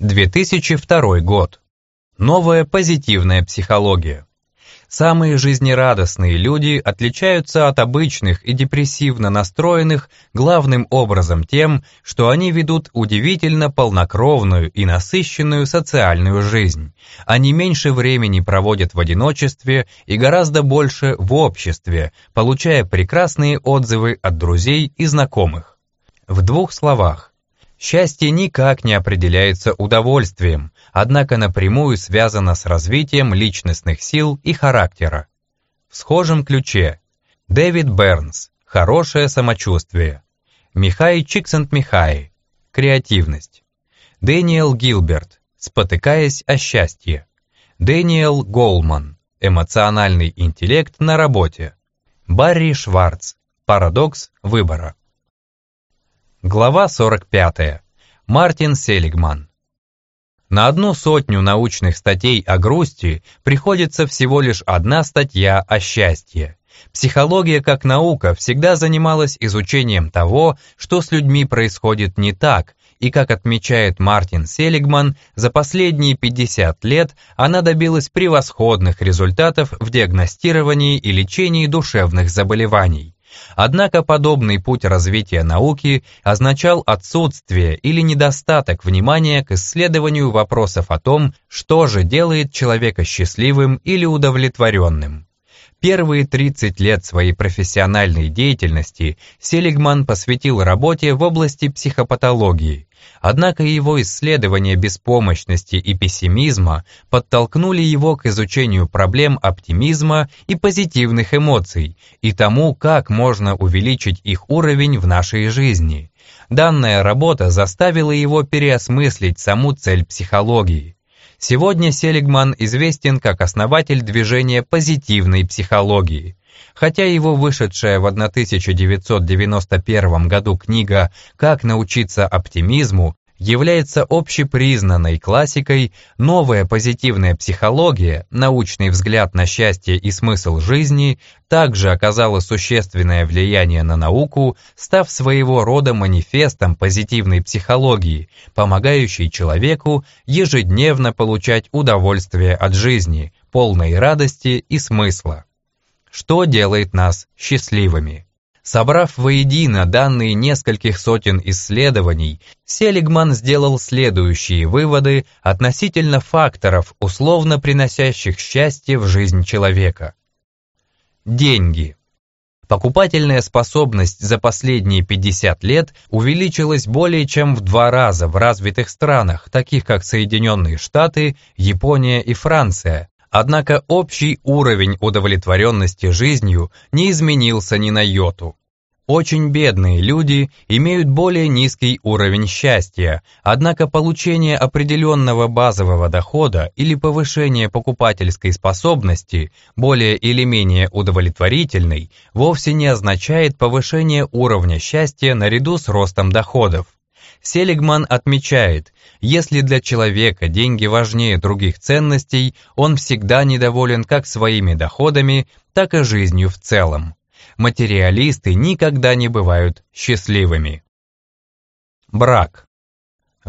2002 год. Новая позитивная психология. Самые жизнерадостные люди отличаются от обычных и депрессивно настроенных главным образом тем, что они ведут удивительно полнокровную и насыщенную социальную жизнь. Они меньше времени проводят в одиночестве и гораздо больше в обществе, получая прекрасные отзывы от друзей и знакомых. В двух словах. Счастье никак не определяется удовольствием, однако напрямую связано с развитием личностных сил и характера. В схожем ключе. Дэвид Бернс. «Хорошее самочувствие», Михай Чиксентмихайи. «Креативность», Дэниел Гилберт. «Спотыкаясь о счастье», Дэниел Голман. «Эмоциональный интеллект на работе», Барри Шварц. «Парадокс выбора». Глава 45. Мартин Селигман. На одну сотню научных статей о грусти приходится всего лишь одна статья о счастье. Психология как наука всегда занималась изучением того, что с людьми происходит не так, и, как отмечает Мартин Селигман, за последние 50 лет она добилась превосходных результатов в диагностировании и лечении душевных заболеваний. Однако подобный путь развития науки означал отсутствие или недостаток внимания к исследованию вопросов о том, что же делает человека счастливым или удовлетворенным. Первые 30 лет своей профессиональной деятельности Селигман посвятил работе в области психопатологии, Однако его исследования беспомощности и пессимизма подтолкнули его к изучению проблем оптимизма и позитивных эмоций и тому, как можно увеличить их уровень в нашей жизни. Данная работа заставила его переосмыслить саму цель психологии. Сегодня Селигман известен как основатель движения позитивной психологии – Хотя его вышедшая в 1991 году книга «Как научиться оптимизму» является общепризнанной классикой, новая позитивная психология, научный взгляд на счастье и смысл жизни, также оказала существенное влияние на науку, став своего рода манифестом позитивной психологии, помогающей человеку ежедневно получать удовольствие от жизни, полной радости и смысла. Что делает нас счастливыми? Собрав воедино данные нескольких сотен исследований, Селигман сделал следующие выводы относительно факторов, условно приносящих счастье в жизнь человека. Деньги. Покупательная способность за последние 50 лет увеличилась более чем в два раза в развитых странах, таких как Соединенные Штаты, Япония и Франция, Однако общий уровень удовлетворенности жизнью не изменился ни на йоту. Очень бедные люди имеют более низкий уровень счастья, однако получение определенного базового дохода или повышение покупательской способности, более или менее удовлетворительной, вовсе не означает повышение уровня счастья наряду с ростом доходов. Селигман отмечает, если для человека деньги важнее других ценностей, он всегда недоволен как своими доходами, так и жизнью в целом. Материалисты никогда не бывают счастливыми. Брак.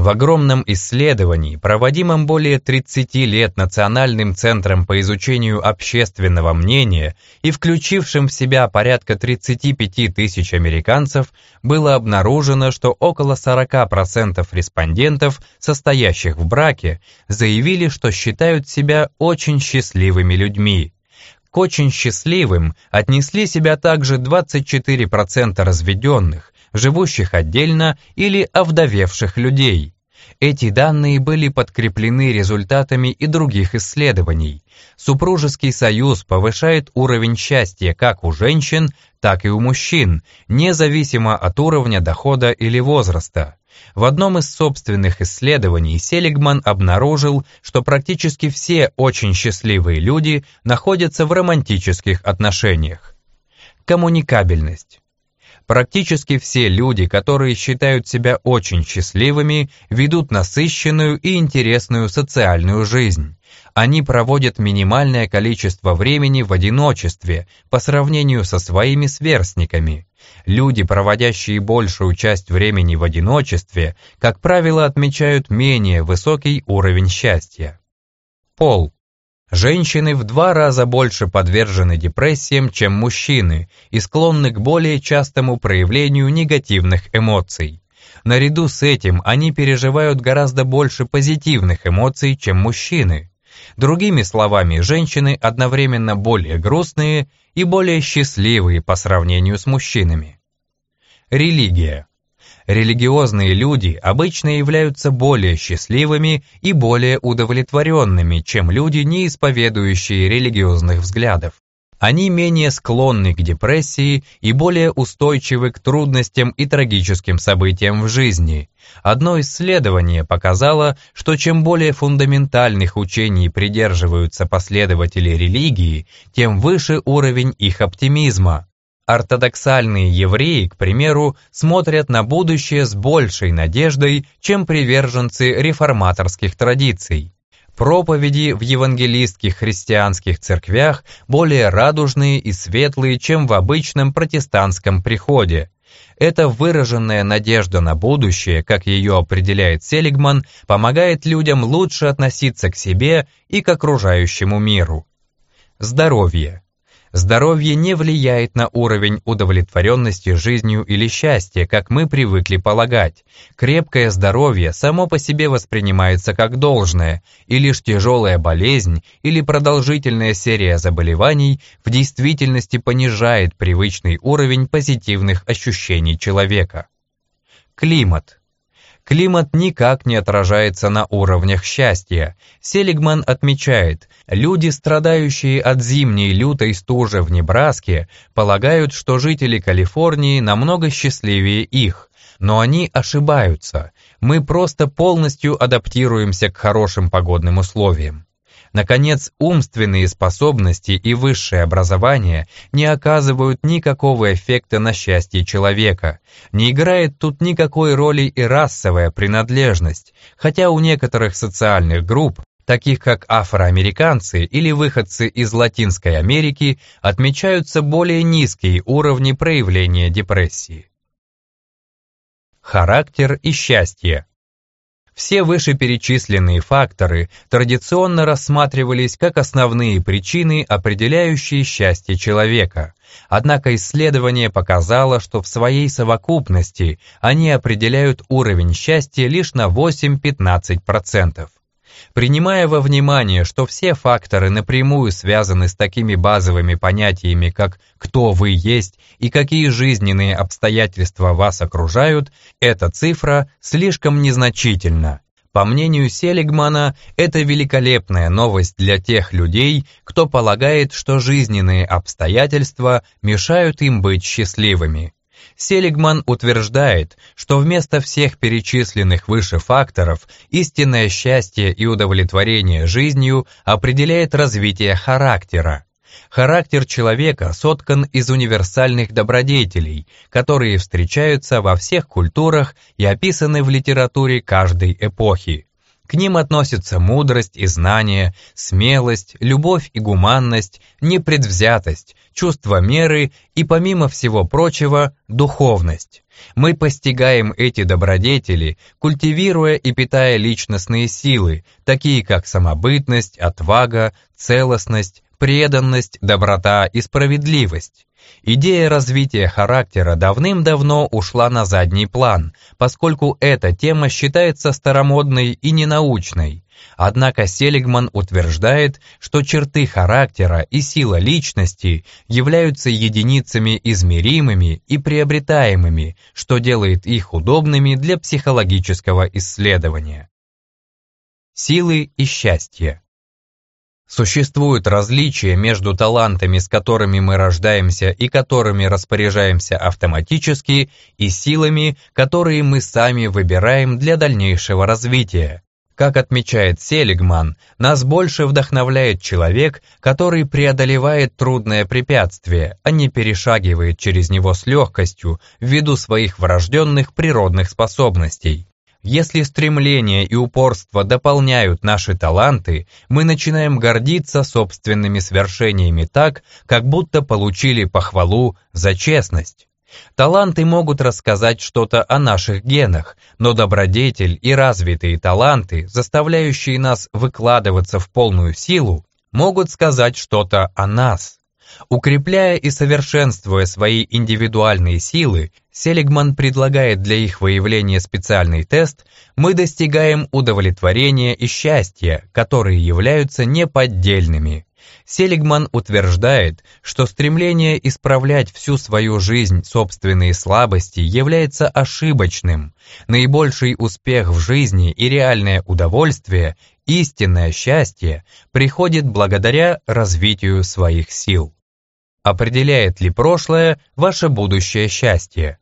В огромном исследовании, проводимом более 30 лет Национальным центром по изучению общественного мнения и включившим в себя порядка 35 тысяч американцев, было обнаружено, что около 40% респондентов, состоящих в браке, заявили, что считают себя очень счастливыми людьми. К очень счастливым отнесли себя также 24% разведенных, живущих отдельно или овдовевших людей. Эти данные были подкреплены результатами и других исследований. Супружеский союз повышает уровень счастья как у женщин, так и у мужчин, независимо от уровня дохода или возраста. В одном из собственных исследований Селигман обнаружил, что практически все очень счастливые люди находятся в романтических отношениях. Коммуникабельность. Практически все люди, которые считают себя очень счастливыми, ведут насыщенную и интересную социальную жизнь. Они проводят минимальное количество времени в одиночестве по сравнению со своими сверстниками. Люди, проводящие большую часть времени в одиночестве, как правило, отмечают менее высокий уровень счастья. Пол. Женщины в два раза больше подвержены депрессиям, чем мужчины, и склонны к более частому проявлению негативных эмоций. Наряду с этим они переживают гораздо больше позитивных эмоций, чем мужчины. Другими словами, женщины одновременно более грустные и более счастливые по сравнению с мужчинами. Религия. Религиозные люди обычно являются более счастливыми и более удовлетворенными, чем люди, не исповедующие религиозных взглядов. Они менее склонны к депрессии и более устойчивы к трудностям и трагическим событиям в жизни. Одно исследование показало, что чем более фундаментальных учений придерживаются последователи религии, тем выше уровень их оптимизма. Ортодоксальные евреи, к примеру, смотрят на будущее с большей надеждой, чем приверженцы реформаторских традиций. Проповеди в евангелистских христианских церквях более радужные и светлые, чем в обычном протестантском приходе. Эта выраженная надежда на будущее, как ее определяет Селигман, помогает людям лучше относиться к себе и к окружающему миру. Здоровье. Здоровье не влияет на уровень удовлетворенности жизнью или счастья, как мы привыкли полагать. Крепкое здоровье само по себе воспринимается как должное, и лишь тяжелая болезнь или продолжительная серия заболеваний в действительности понижает привычный уровень позитивных ощущений человека. Климат. Климат никак не отражается на уровнях счастья. Селигман отмечает, люди, страдающие от зимней лютой стужи в Небраске, полагают, что жители Калифорнии намного счастливее их. Но они ошибаются. Мы просто полностью адаптируемся к хорошим погодным условиям. Наконец, умственные способности и высшее образование не оказывают никакого эффекта на счастье человека. Не играет тут никакой роли и расовая принадлежность, хотя у некоторых социальных групп, таких как афроамериканцы или выходцы из Латинской Америки, отмечаются более низкие уровни проявления депрессии. Характер и счастье все вышеперечисленные факторы традиционно рассматривались как основные причины, определяющие счастье человека. Однако исследование показало, что в своей совокупности они определяют уровень счастья лишь на 8-15%. Принимая во внимание, что все факторы напрямую связаны с такими базовыми понятиями, как «кто вы есть» и какие жизненные обстоятельства вас окружают, эта цифра слишком незначительна. По мнению Селигмана, это великолепная новость для тех людей, кто полагает, что жизненные обстоятельства мешают им быть счастливыми. Селигман утверждает, что вместо всех перечисленных выше факторов истинное счастье и удовлетворение жизнью определяет развитие характера. Характер человека соткан из универсальных добродетелей, которые встречаются во всех культурах и описаны в литературе каждой эпохи. К ним относятся мудрость и знание, смелость, любовь и гуманность, непредвзятость, чувство меры и, помимо всего прочего, духовность. Мы постигаем эти добродетели, культивируя и питая личностные силы, такие как самобытность, отвага, целостность, преданность, доброта и справедливость. Идея развития характера давным-давно ушла на задний план, поскольку эта тема считается старомодной и ненаучной. Однако Селигман утверждает, что черты характера и сила личности являются единицами измеримыми и приобретаемыми, что делает их удобными для психологического исследования. Силы и счастье Существуют различия между талантами, с которыми мы рождаемся и которыми распоряжаемся автоматически, и силами, которые мы сами выбираем для дальнейшего развития. Как отмечает Селигман, нас больше вдохновляет человек, который преодолевает трудное препятствие, а не перешагивает через него с легкостью ввиду своих врожденных природных способностей. Если стремление и упорство дополняют наши таланты, мы начинаем гордиться собственными свершениями так, как будто получили похвалу за честность. Таланты могут рассказать что-то о наших генах, но добродетель и развитые таланты, заставляющие нас выкладываться в полную силу, могут сказать что-то о нас. Укрепляя и совершенствуя свои индивидуальные силы, Селигман предлагает для их выявления специальный тест, мы достигаем удовлетворения и счастья, которые являются неподдельными. Селигман утверждает, что стремление исправлять всю свою жизнь собственные слабости является ошибочным. Наибольший успех в жизни и реальное удовольствие, истинное счастье, приходит благодаря развитию своих сил. Определяет ли прошлое ваше будущее счастье?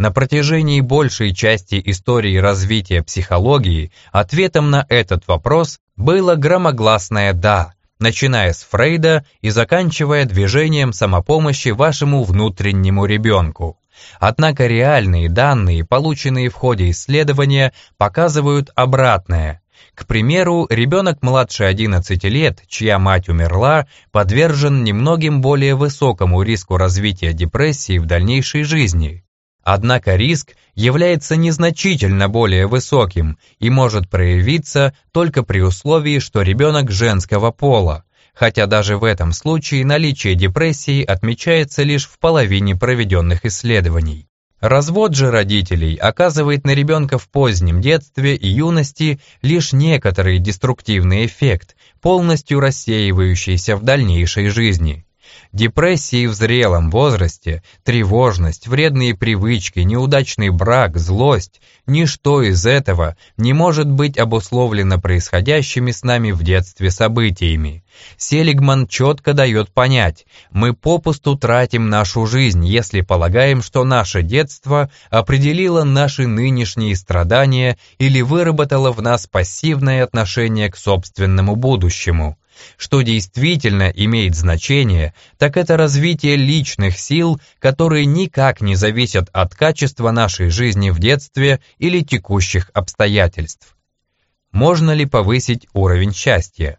На протяжении большей части истории развития психологии ответом на этот вопрос было громогласное «да», начиная с Фрейда и заканчивая движением самопомощи вашему внутреннему ребенку. Однако реальные данные, полученные в ходе исследования, показывают обратное. К примеру, ребенок младше 11 лет, чья мать умерла, подвержен немногим более высокому риску развития депрессии в дальнейшей жизни. Однако риск является незначительно более высоким и может проявиться только при условии, что ребенок женского пола, хотя даже в этом случае наличие депрессии отмечается лишь в половине проведенных исследований. Развод же родителей оказывает на ребенка в позднем детстве и юности лишь некоторый деструктивный эффект, полностью рассеивающийся в дальнейшей жизни. Депрессии в зрелом возрасте, тревожность, вредные привычки, неудачный брак, злость – ничто из этого не может быть обусловлено происходящими с нами в детстве событиями. Селигман четко дает понять, мы попусту тратим нашу жизнь, если полагаем, что наше детство определило наши нынешние страдания или выработало в нас пассивное отношение к собственному будущему. Что действительно имеет значение, так это развитие личных сил, которые никак не зависят от качества нашей жизни в детстве или текущих обстоятельств. Можно ли повысить уровень счастья?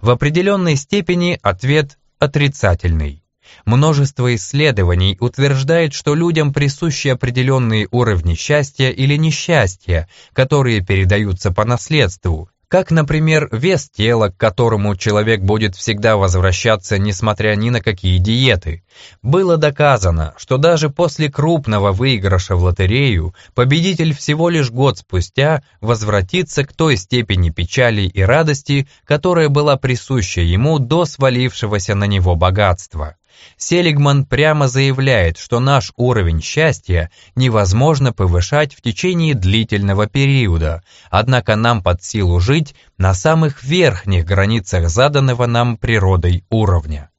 В определенной степени ответ отрицательный. Множество исследований утверждает, что людям присущи определенные уровни счастья или несчастья, которые передаются по наследству, как, например, вес тела, к которому человек будет всегда возвращаться, несмотря ни на какие диеты. Было доказано, что даже после крупного выигрыша в лотерею победитель всего лишь год спустя возвратится к той степени печали и радости, которая была присуща ему до свалившегося на него богатства. Селигман прямо заявляет, что наш уровень счастья невозможно повышать в течение длительного периода, однако нам под силу жить на самых верхних границах заданного нам природой уровня.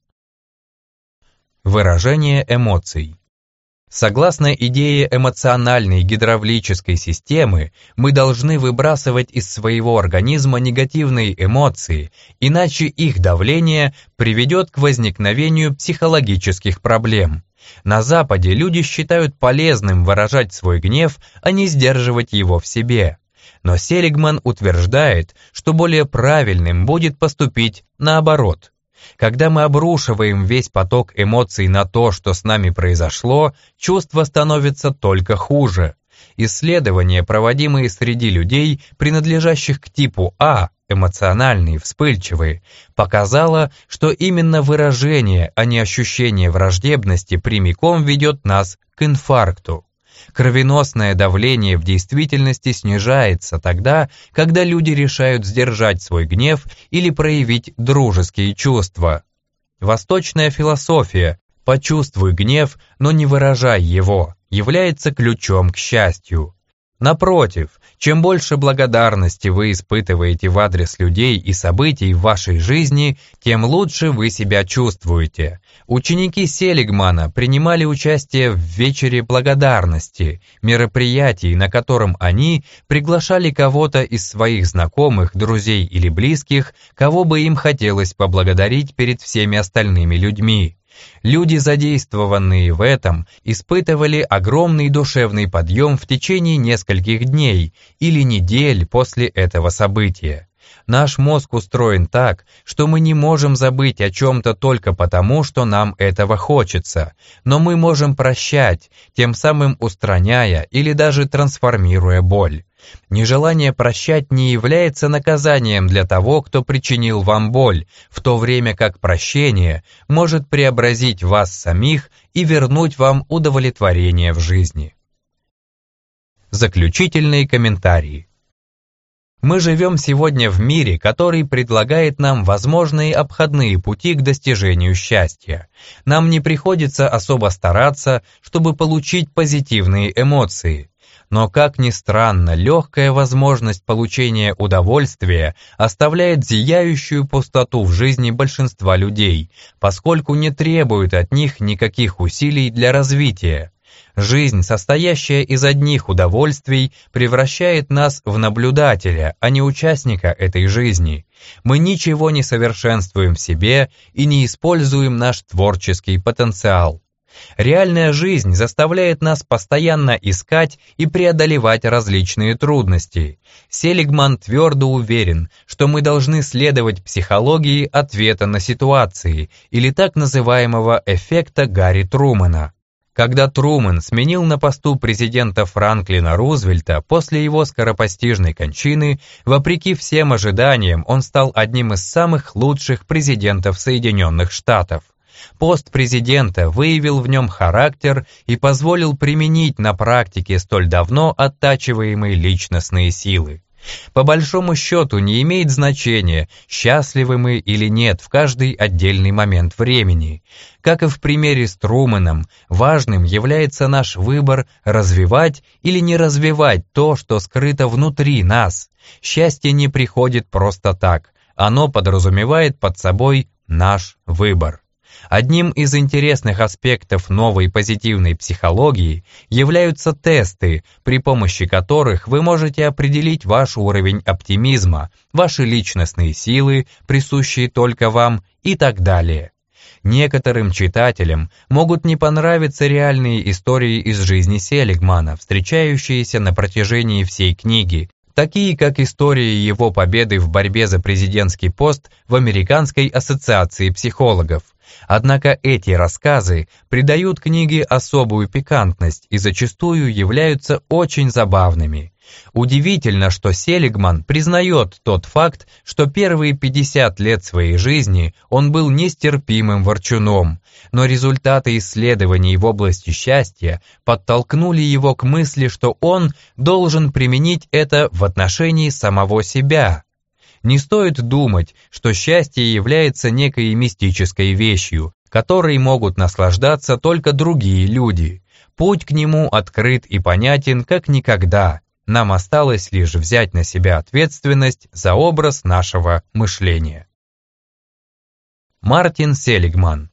Выражение эмоций Согласно идее эмоциональной гидравлической системы, мы должны выбрасывать из своего организма негативные эмоции, иначе их давление приведет к возникновению психологических проблем. На Западе люди считают полезным выражать свой гнев, а не сдерживать его в себе. Но Селигман утверждает, что более правильным будет поступить наоборот – когда мы обрушиваем весь поток эмоций на то, что с нами произошло, чувство становится только хуже. Исследования, проводимые среди людей, принадлежащих к типу А, эмоциональные, вспыльчивые, показало, что именно выражение, а не ощущение враждебности прямиком ведет нас к инфаркту. Кровеносное давление в действительности снижается тогда, когда люди решают сдержать свой гнев или проявить дружеские чувства. Восточная философия «почувствуй гнев, но не выражай его» является ключом к счастью. Напротив, чем больше благодарности вы испытываете в адрес людей и событий в вашей жизни, тем лучше вы себя чувствуете. Ученики Селигмана принимали участие в вечере благодарности, мероприятии, на котором они приглашали кого-то из своих знакомых, друзей или близких, кого бы им хотелось поблагодарить перед всеми остальными людьми. Люди, задействованные в этом, испытывали огромный душевный подъем в течение нескольких дней или недель после этого события. Наш мозг устроен так, что мы не можем забыть о чем-то только потому, что нам этого хочется, но мы можем прощать, тем самым устраняя или даже трансформируя боль. Нежелание прощать не является наказанием для того, кто причинил вам боль, в то время как прощение может преобразить вас самих и вернуть вам удовлетворение в жизни. Заключительные комментарии. Мы живем сегодня в мире, который предлагает нам возможные обходные пути к достижению счастья. Нам не приходится особо стараться, чтобы получить позитивные эмоции. Но, как ни странно, легкая возможность получения удовольствия оставляет зияющую пустоту в жизни большинства людей, поскольку не требует от них никаких усилий для развития. Жизнь, состоящая из одних удовольствий, превращает нас в наблюдателя, а не участника этой жизни. Мы ничего не совершенствуем в себе и не используем наш творческий потенциал. Реальная жизнь заставляет нас постоянно искать и преодолевать различные трудности. Селигман твердо уверен, что мы должны следовать психологии ответа на ситуации или так называемого эффекта Гарри Трумана. Когда Трумэн сменил на посту президента Франклина Рузвельта после его скоропостижной кончины, вопреки всем ожиданиям, он стал одним из самых лучших президентов Соединенных Штатов. Пост президента выявил в нем характер и позволил применить на практике столь давно оттачиваемые личностные силы. По большому счету не имеет значения, счастливы мы или нет в каждый отдельный момент времени. Как и в примере с Труманом, важным является наш выбор развивать или не развивать то, что скрыто внутри нас. Счастье не приходит просто так, оно подразумевает под собой наш выбор. Одним из интересных аспектов новой позитивной психологии являются тесты, при помощи которых вы можете определить ваш уровень оптимизма, ваши личностные силы, присущие только вам и так далее. Некоторым читателям могут не понравиться реальные истории из жизни Селигмана, встречающиеся на протяжении всей книги, такие как история его победы в борьбе за президентский пост в Американской ассоциации психологов – Однако эти рассказы придают книге особую пикантность и зачастую являются очень забавными. Удивительно, что Селигман признает тот факт, что первые 50 лет своей жизни он был нестерпимым ворчуном, но результаты исследований в области счастья подтолкнули его к мысли, что он должен применить это в отношении самого себя. Не стоит думать, что счастье является некой мистической вещью, которой могут наслаждаться только другие люди. Путь к нему открыт и понятен как никогда. Нам осталось лишь взять на себя ответственность за образ нашего мышления. Мартин Селигман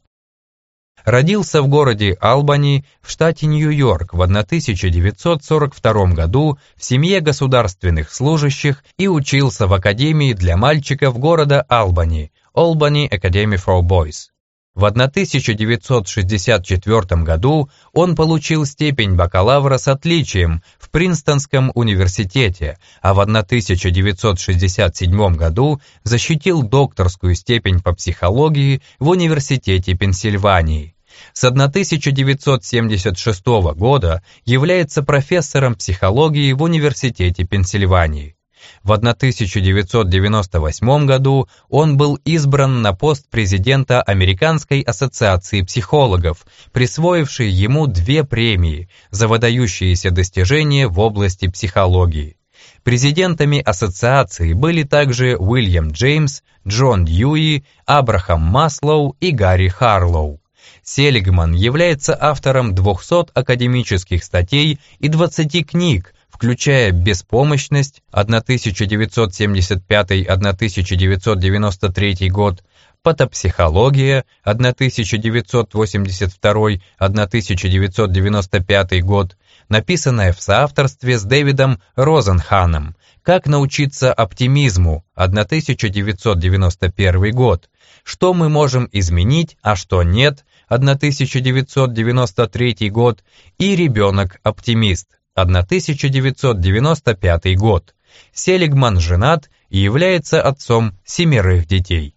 родился в городе Албани в штате Нью-Йорк в 1942 году в семье государственных служащих и учился в Академии для мальчиков города Албани, Albany Academy for Boys. В 1964 году он получил степень бакалавра с отличием в Принстонском университете, а в 1967 году защитил докторскую степень по психологии в Университете Пенсильвании. С 1976 года является профессором психологии в Университете Пенсильвании. В 1998 году он был избран на пост президента Американской ассоциации психологов, присвоившей ему две премии за выдающиеся достижения в области психологии. Президентами ассоциации были также Уильям Джеймс, Джон Дьюи, Абрахам Маслоу и Гарри Харлоу. Селигман является автором 200 академических статей и 20 книг, включая «Беспомощность» 1975-1993 год, «Патопсихология» 1982-1995 год, написанная в соавторстве с Дэвидом Розенханом «Как научиться оптимизму» 1991 год, «Что мы можем изменить, а что нет» 1993 год и «Ребенок-оптимист» 1995 год. Селигман женат и является отцом семерых детей.